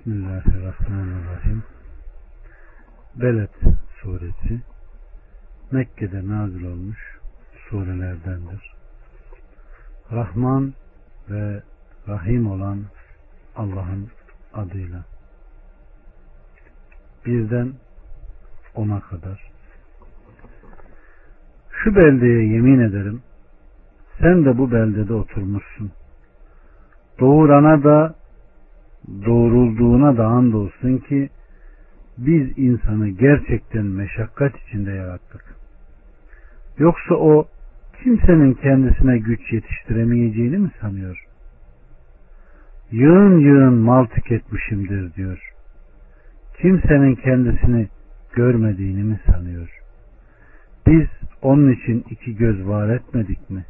Bismillahirrahmanirrahim. Beled suresi Mekke'de nazil olmuş surelerdendir. Rahman ve Rahim olan Allah'ın adıyla. Birden ona kadar. Şu beldeye yemin ederim sen de bu beldede oturmuşsun. Doğurana da doğrulduğuna da andolsun ki biz insanı gerçekten meşakkat içinde yarattık. Yoksa o kimsenin kendisine güç yetiştiremeyeceğini mi sanıyor? Yığın yığın mal tüketmişimdir diyor. Kimsenin kendisini görmediğini mi sanıyor? Biz onun için iki göz var etmedik mi?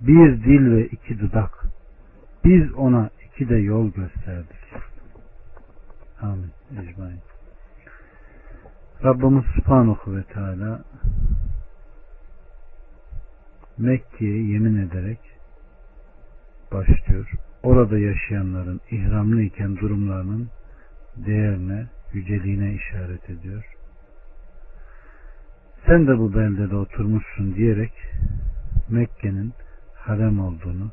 Bir dil ve iki dudak. Biz ona iki de yol gösterdik. Amin. Ecmain. Rabbimiz Subhanahu ve Teala Mekke'ye yemin ederek başlıyor. Orada yaşayanların ihramlı iken durumlarının değerine, yüceliğine işaret ediyor. Sen de bu beldede oturmuşsun diyerek Mekke'nin harem olduğunu,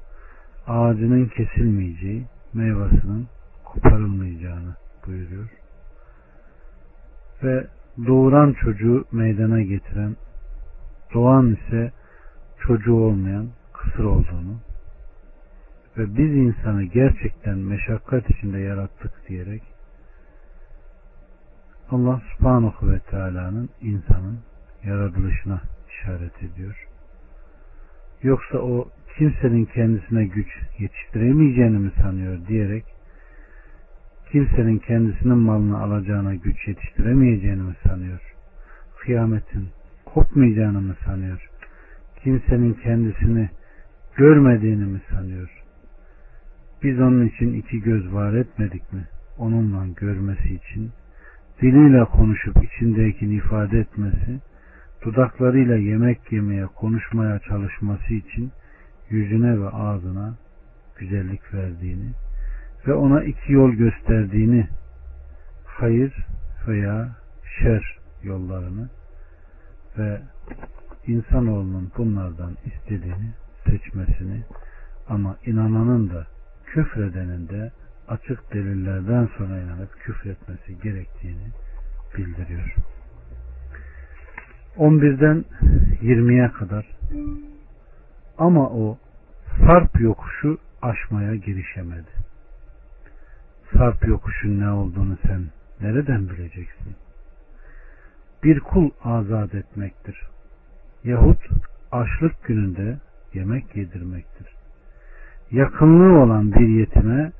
ağacının kesilmeyeceği, meyvasının koparılmayacağını buyuruyor. Ve doğuran çocuğu meydana getiren, doğan ise çocuğu olmayan kısır olduğunu ve biz insanı gerçekten meşakkat içinde yarattık diyerek Allah subhanahu ve teala'nın insanın yaratılışına işaret ediyor. Yoksa o kimsenin kendisine güç yetiştiremeyeceğini mi sanıyor diyerek kimsenin kendisinin malını alacağına güç yetiştiremeyeceğini mi sanıyor? Kıyametin kopmayacağını mı sanıyor? Kimsenin kendisini görmediğini mi sanıyor? Biz onun için iki göz var etmedik mi? Onunla görmesi için, diliyle konuşup içindekini ifade etmesi, dudaklarıyla yemek yemeye, konuşmaya çalışması için yüzüne ve ağzına güzellik verdiğini ve ona iki yol gösterdiğini hayır veya şer yollarını ve insanoğlunun bunlardan istediğini seçmesini ama inananın da küfredenin de açık delillerden sonra inanıp küfretmesi gerektiğini bildiriyor. 11'den 20'ye kadar ama o sarp yokuşu aşmaya girişemedi. Sarp yokuşun ne olduğunu sen nereden bileceksin? Bir kul azat etmektir. Yahut açlık gününde yemek yedirmektir. Yakınlığı olan bir yetime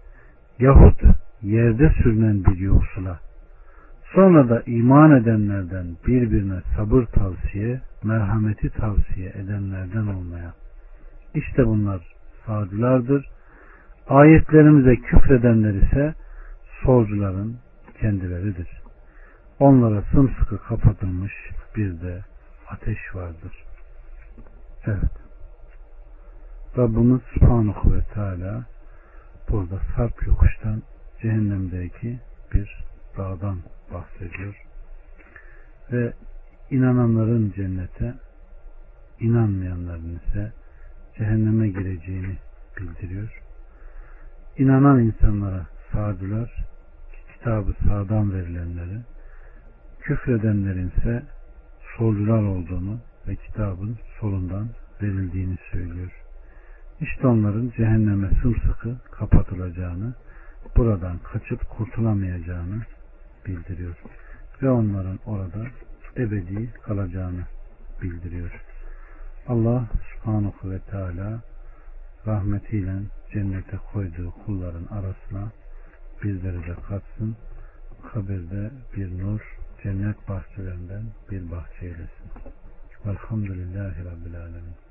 yahut yerde sürünen bir yoksula sonra da iman edenlerden birbirine sabır tavsiye, merhameti tavsiye edenlerden olmaya. İşte bunlar sağcılardır. Ayetlerimize küfredenler ise solcuların kendileridir. Onlara sımsıkı kapatılmış bir de ateş vardır. Evet. Rabbimiz Subhanahu ve Teala burada sarp yokuştan cehennemdeki bir dağdan bahsediyor. Ve inananların cennete, inanmayanların ise cehenneme gireceğini bildiriyor. İnanan insanlara sağdılar, kitabı sağdan verilenleri, küfredenlerin ise solcular olduğunu ve kitabın solundan verildiğini söylüyor. İşte onların cehenneme sımsıkı kapatılacağını, buradan kaçıp kurtulamayacağını bildiriyor. Ve onların orada ebedi kalacağını bildiriyor. Allah subhanahu ve teala rahmetiyle cennete koyduğu kulların arasına bizleri de katsın. Kabirde bir nur, cennet bahçelerinden bir bahçe eylesin. Velhamdülillahi Rabbil Alemin.